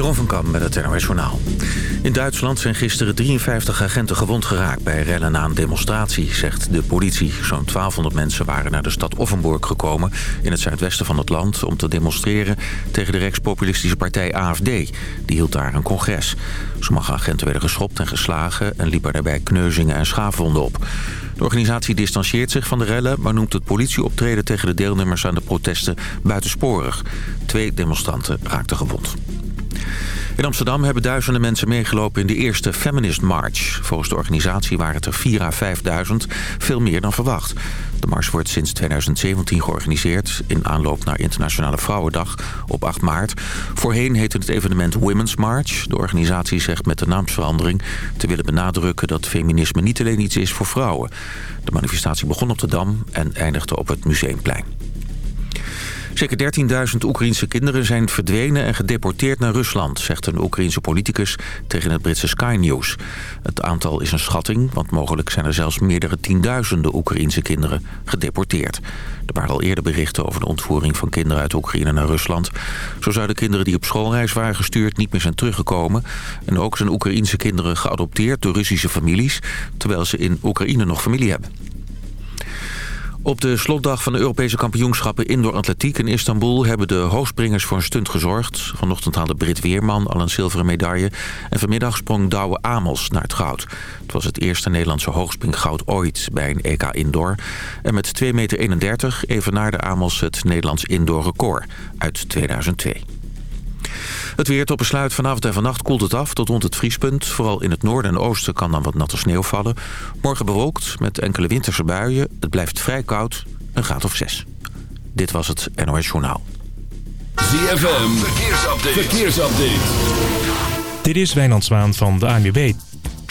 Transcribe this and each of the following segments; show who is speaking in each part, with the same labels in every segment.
Speaker 1: Jeroen van Kam met het NOS Journaal. In Duitsland zijn gisteren 53 agenten gewond geraakt... bij rellen na een demonstratie, zegt de politie. Zo'n 1200 mensen waren naar de stad Offenburg gekomen... in het zuidwesten van het land om te demonstreren... tegen de rechtspopulistische partij AFD. Die hield daar een congres. Sommige agenten werden geschopt en geslagen... en liepen daarbij kneuzingen en schaafwonden op. De organisatie distancieert zich van de rellen... maar noemt het politieoptreden tegen de deelnemers aan de protesten buitensporig. Twee demonstranten raakten gewond. In Amsterdam hebben duizenden mensen meegelopen in de eerste Feminist March. Volgens de organisatie waren het er 4 à 5.000, veel meer dan verwacht. De mars wordt sinds 2017 georganiseerd in aanloop naar Internationale Vrouwendag op 8 maart. Voorheen heette het evenement Women's March. De organisatie zegt met de naamsverandering te willen benadrukken dat feminisme niet alleen iets is voor vrouwen. De manifestatie begon op de Dam en eindigde op het Museumplein. Zeker 13.000 Oekraïense kinderen zijn verdwenen en gedeporteerd naar Rusland... zegt een Oekraïense politicus tegen het Britse Sky News. Het aantal is een schatting, want mogelijk zijn er zelfs meerdere tienduizenden Oekraïense kinderen gedeporteerd. Er waren al eerder berichten over de ontvoering van kinderen uit Oekraïne naar Rusland. Zo zouden kinderen die op schoolreis waren gestuurd niet meer zijn teruggekomen. En ook zijn Oekraïense kinderen geadopteerd door Russische families... terwijl ze in Oekraïne nog familie hebben. Op de slotdag van de Europese kampioenschappen indoor atletiek in Istanbul... hebben de hoogspringers voor een stunt gezorgd. Vanochtend haalde Brit Weerman al een zilveren medaille. En vanmiddag sprong Douwe Amos naar het goud. Het was het eerste Nederlandse hoogspringgoud ooit bij een EK Indoor. En met 2,31 meter evenaarde Amos het Nederlands indoor record uit 2002. Het weer tot besluit vanavond en vannacht koelt het af tot rond het vriespunt. Vooral in het noorden en oosten kan dan wat natte sneeuw vallen. Morgen bewolkt met enkele winterse buien. Het blijft vrij koud, een graad of zes. Dit was het NOS Journaal.
Speaker 2: ZFM, verkeersupdate. verkeersupdate.
Speaker 3: Dit is Wijnand Zwaan van de ANWB.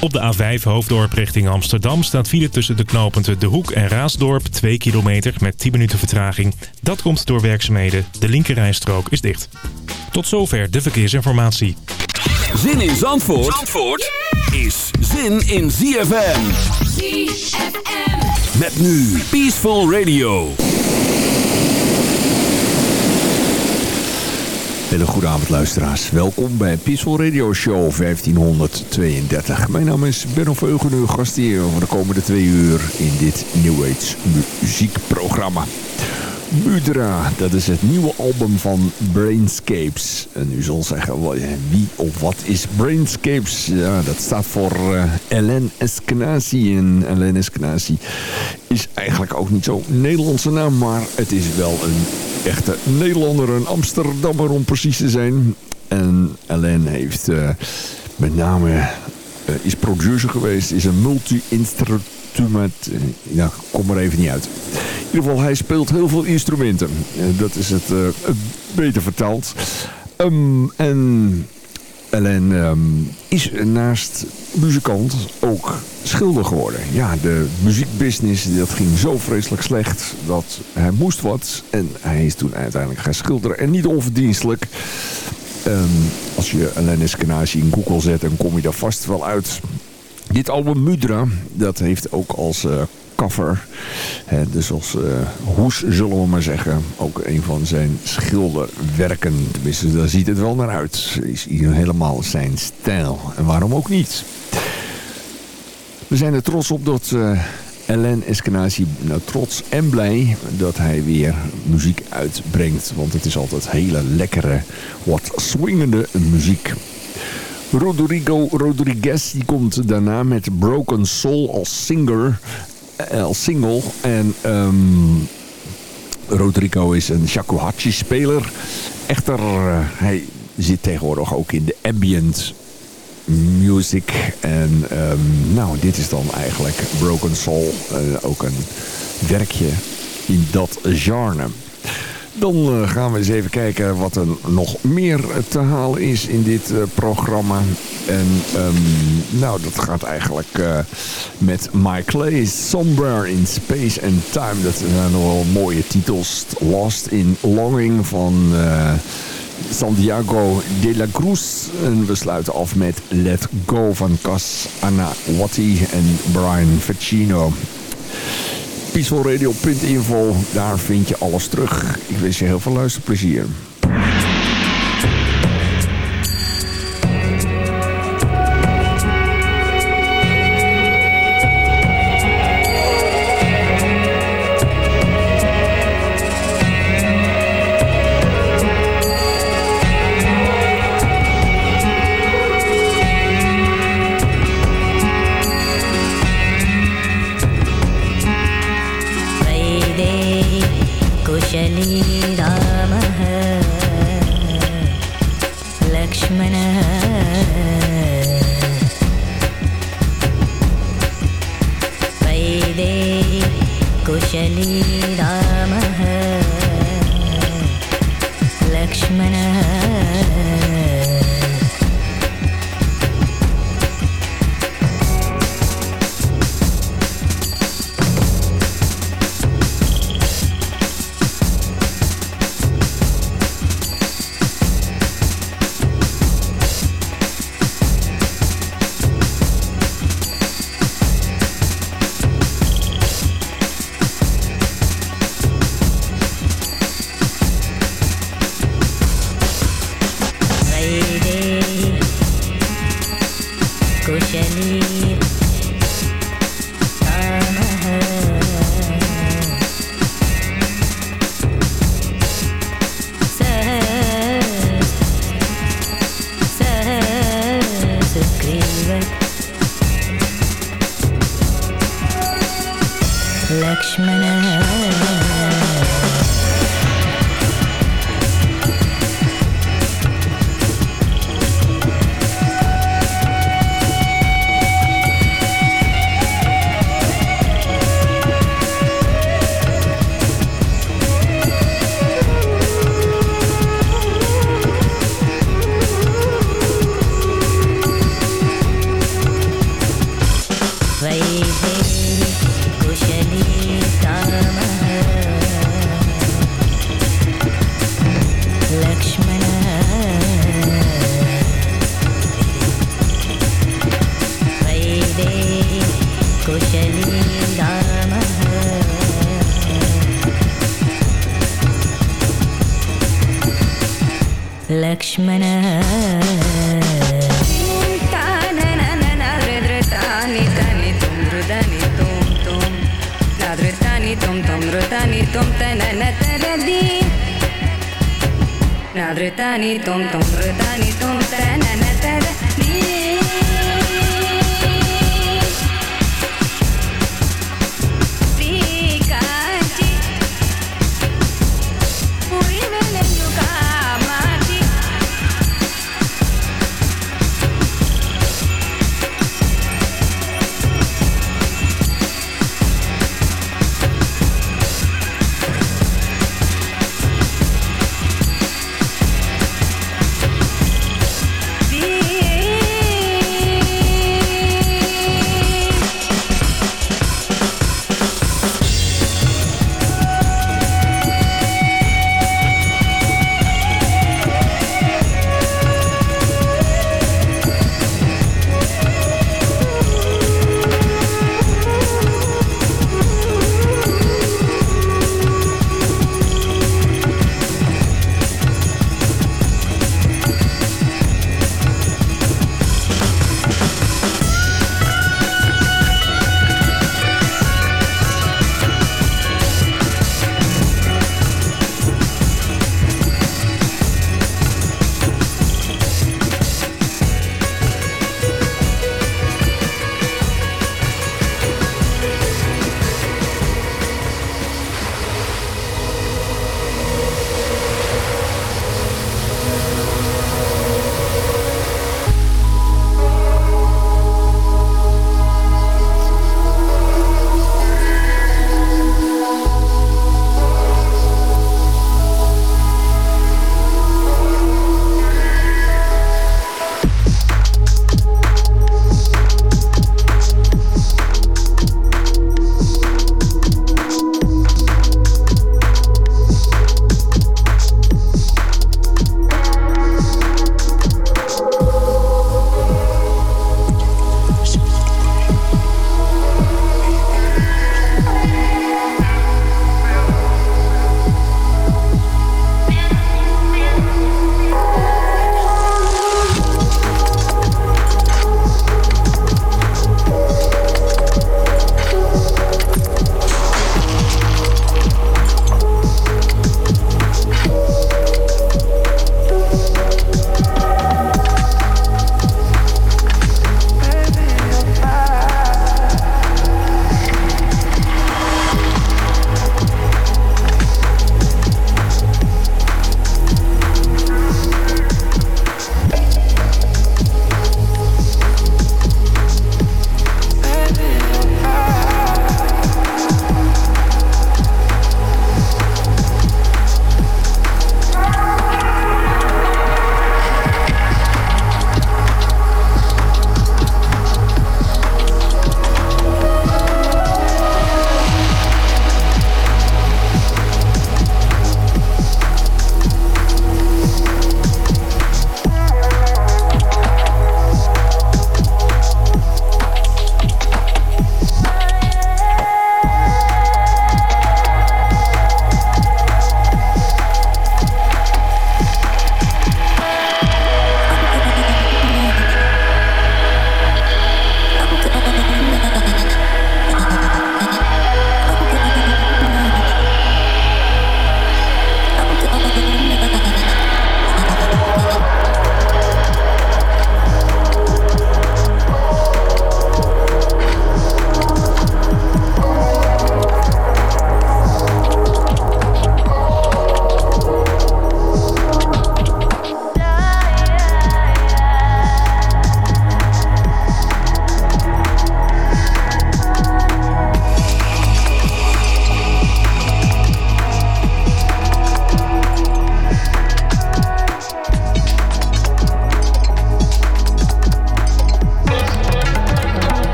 Speaker 3: Op de A5 Hoofddorp richting Amsterdam staat file tussen de knooppunten De Hoek en Raasdorp 2 kilometer met 10 minuten vertraging. Dat komt door werkzaamheden. De linkerrijstrook is dicht. Tot zover de verkeersinformatie.
Speaker 2: Zin in Zandvoort, Zandvoort is zin in ZFM. ZFM. Met nu Peaceful Radio.
Speaker 4: Hele goede avond luisteraars. Welkom bij Peaceful Radio Show 1532. Mijn naam is Benno Veugen, uw gastheer voor de komende twee uur in dit New Age muziekprogramma. Mudra, dat is het nieuwe album van Brainscapes. En u zal zeggen, wie of wat is Brainscapes? Ja, dat staat voor uh, Ellen Eskenazi. En Ellen Eskenazi is eigenlijk ook niet zo'n Nederlandse naam, maar het is wel een echte Nederlander, een Amsterdammer om precies te zijn. En Ellen heeft uh, met name, uh, is producer geweest, is een multi-instrument met, ja, kom er even niet uit. In ieder geval, hij speelt heel veel instrumenten. Dat is het uh, beter verteld. Um, en Ellen um, is naast muzikant ook schilder geworden. Ja, de muziekbusiness dat ging zo vreselijk slecht dat hij moest wat. En hij is toen uiteindelijk gaan schilderen. En niet onverdienstelijk. Um, als je Ellen Eskenazi in Google zet, dan kom je daar vast wel uit. Dit album Mudra, dat heeft ook als uh, cover, hè, dus als uh, hoes zullen we maar zeggen, ook een van zijn schilderwerken. Tenminste, daar ziet het wel naar uit. Is hier helemaal zijn stijl. En waarom ook niet? We zijn er trots op dat uh, Ellen Eskenazi, nou trots en blij dat hij weer muziek uitbrengt. Want het is altijd hele lekkere, wat swingende muziek. Rodrigo Rodriguez die komt daarna met Broken Soul als singer, eh, als single. En um, Rodrigo is een shakuhachi speler. Echter, uh, hij zit tegenwoordig ook in de ambient music. En um, nou, dit is dan eigenlijk Broken Soul. Uh, ook een werkje in dat genre. Dan uh, gaan we eens even kijken wat er nog meer te halen is in dit uh, programma. En um, nou, dat gaat eigenlijk uh, met My Clay, Somewhere in Space and Time. Dat zijn nog wel mooie titels. Lost in Longing van Santiago de la Cruz. En we sluiten af met Let Go van Cas Anawati en Brian Ficino peacefulradio.info. Daar vind je alles terug. Ik wens je heel veel luisterplezier.
Speaker 5: दे। कुशली रामः लक्ष्मणः
Speaker 6: Nadretani tom tom tani tom tanana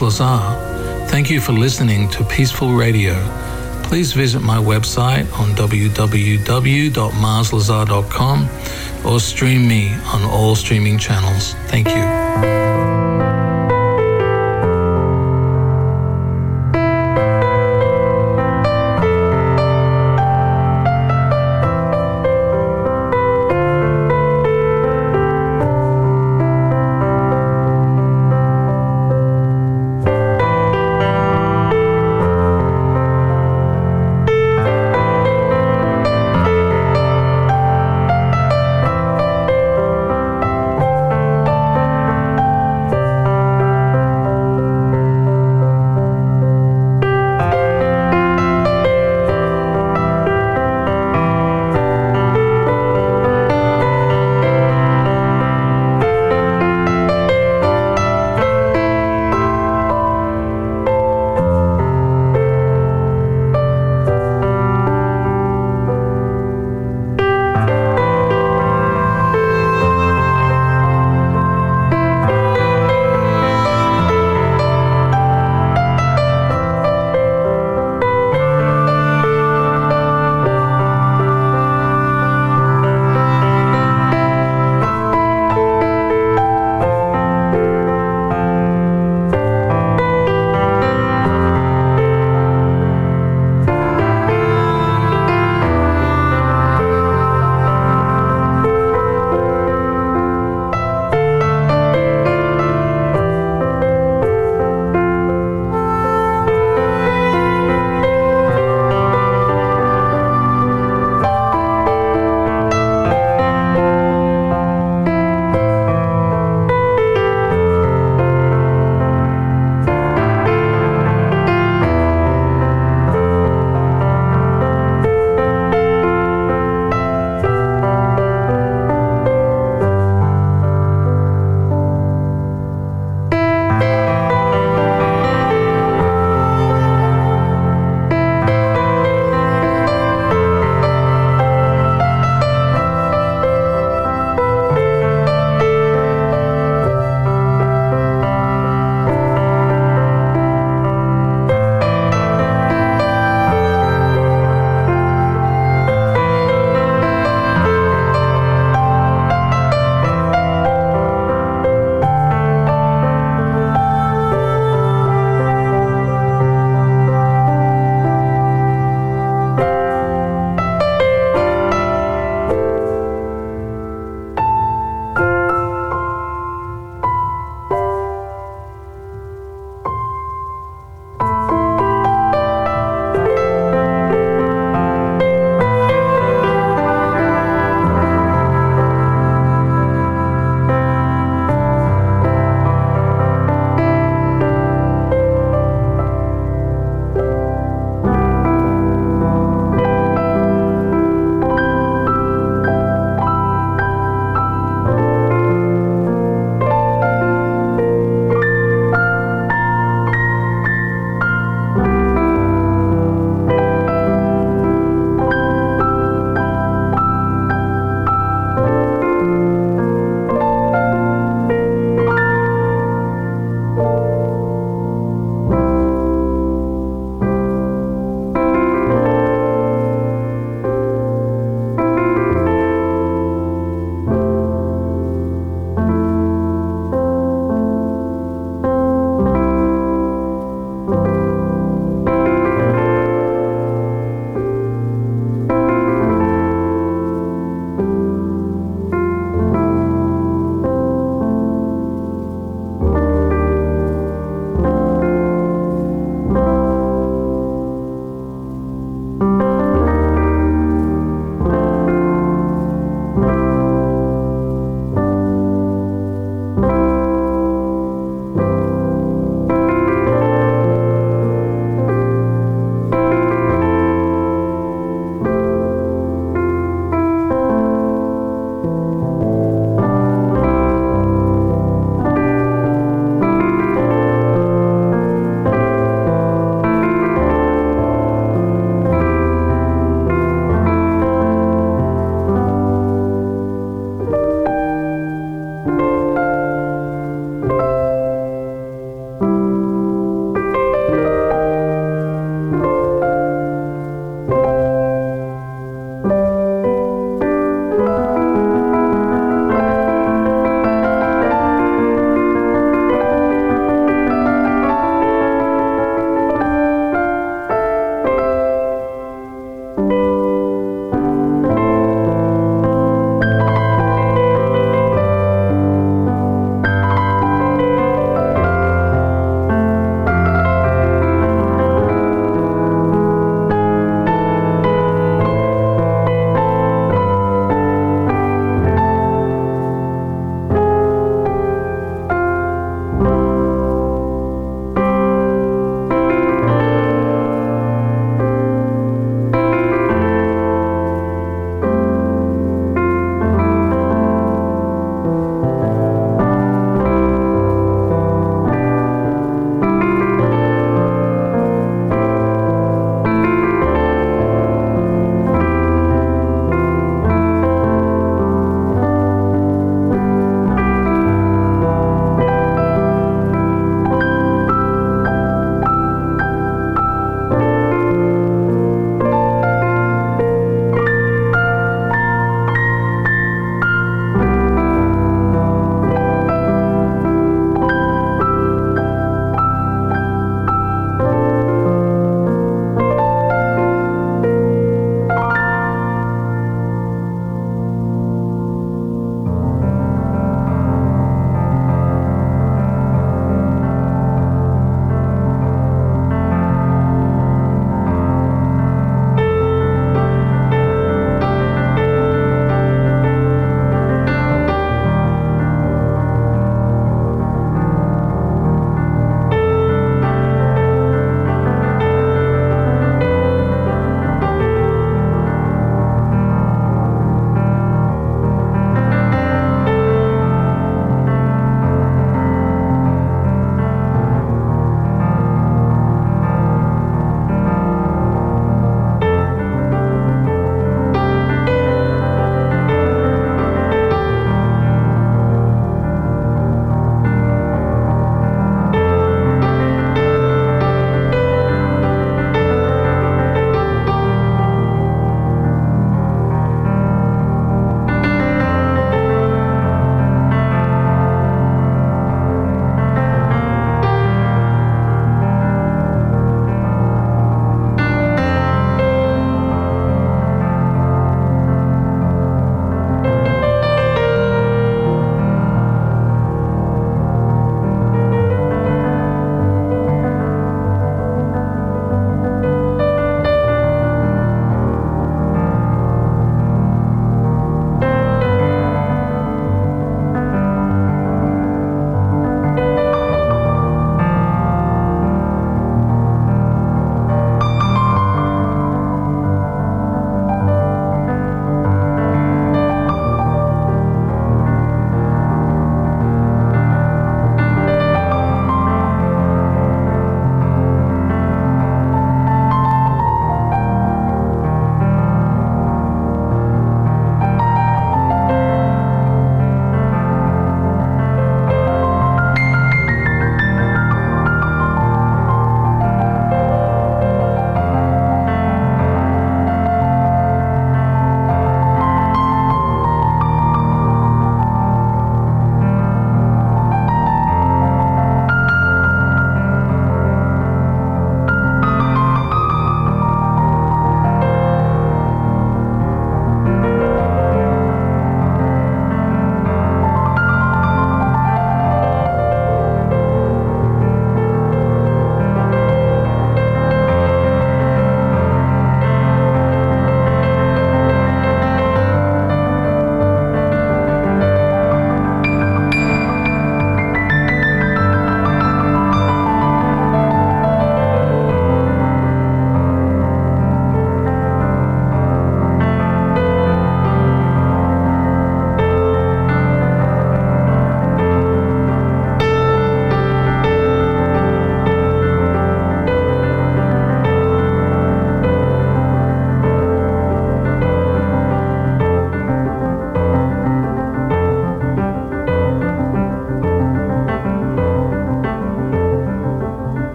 Speaker 7: Lazar. Thank you for listening to Peaceful Radio. Please visit my website on www.marslazar.com or stream me on all streaming channels. Thank you.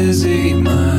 Speaker 8: busy, my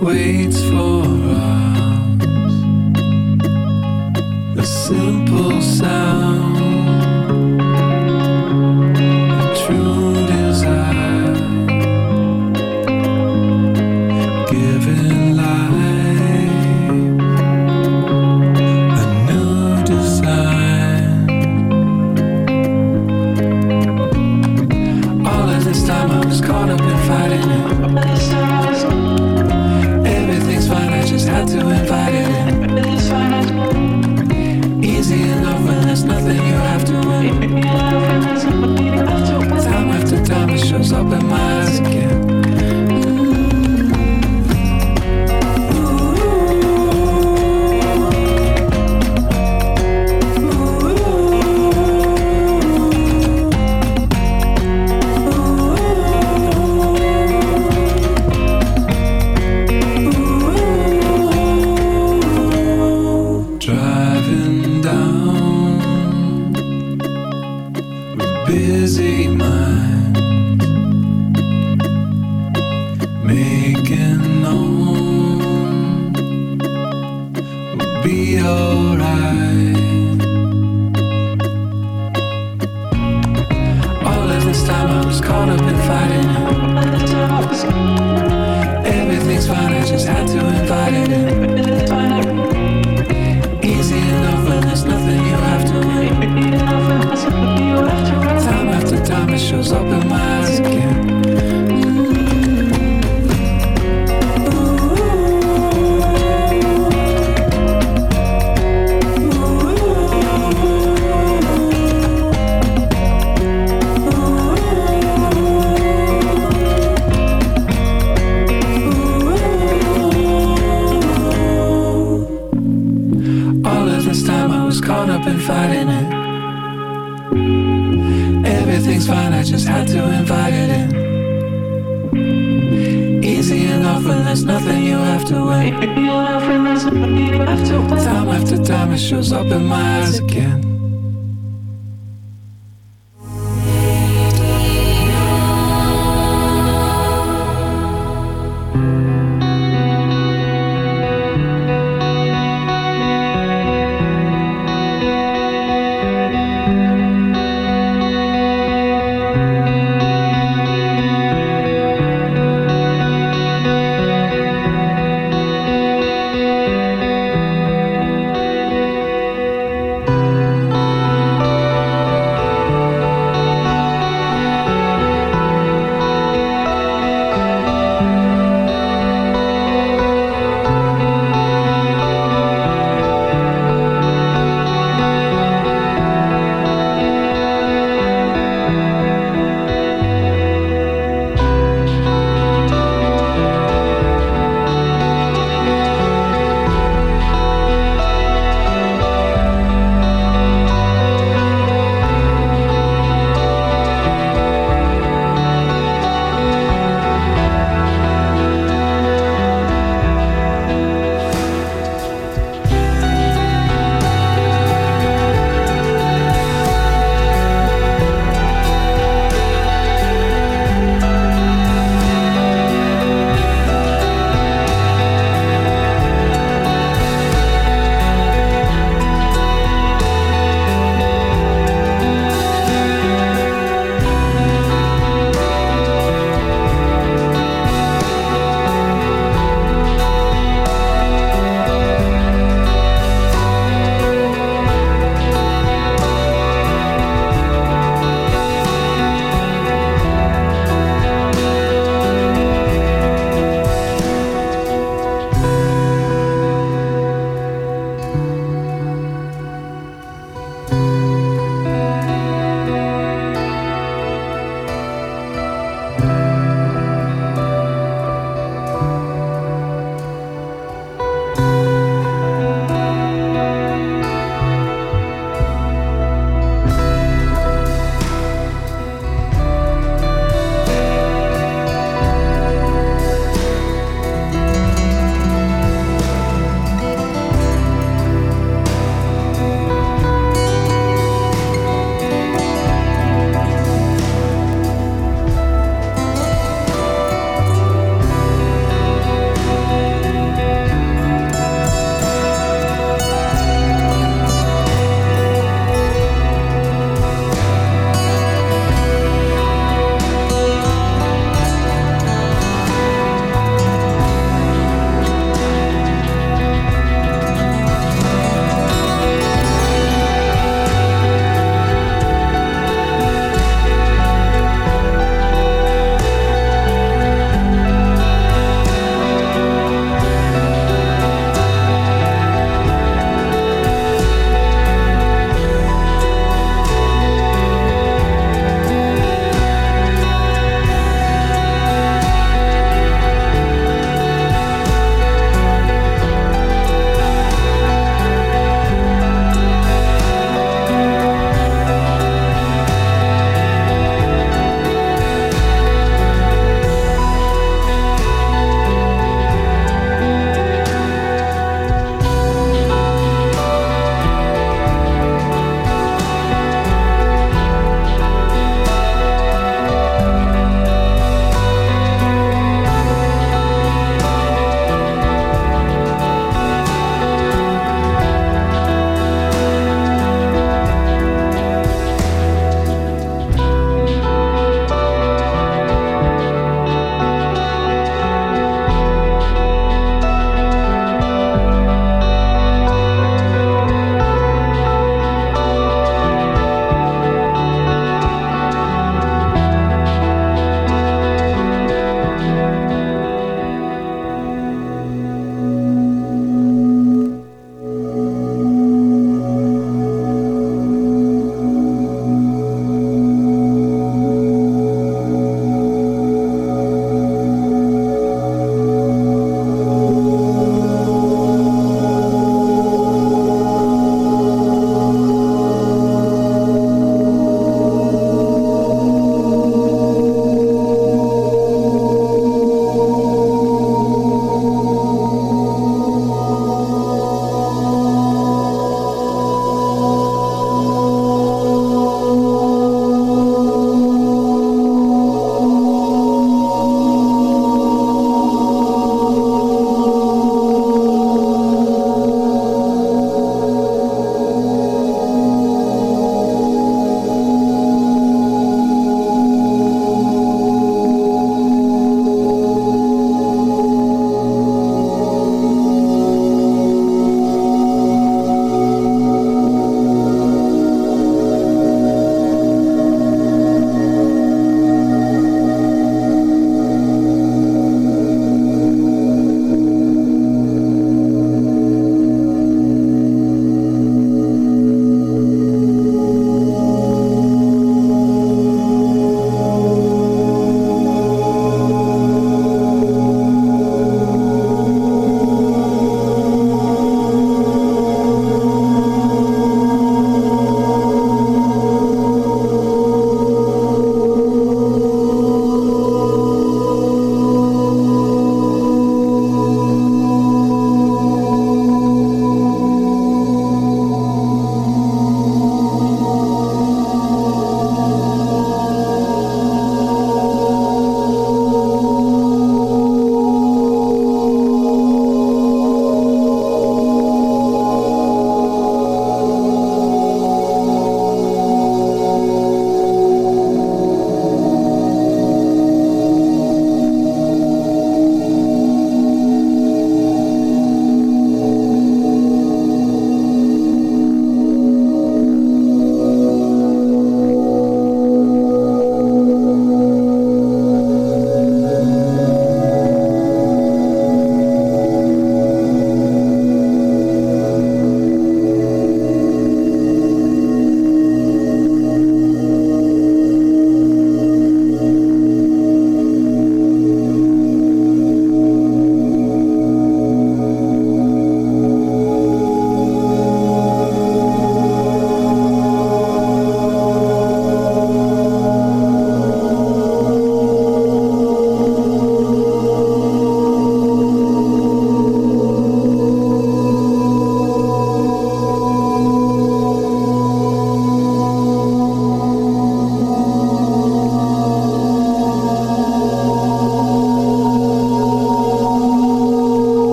Speaker 8: waits for us. The simple sound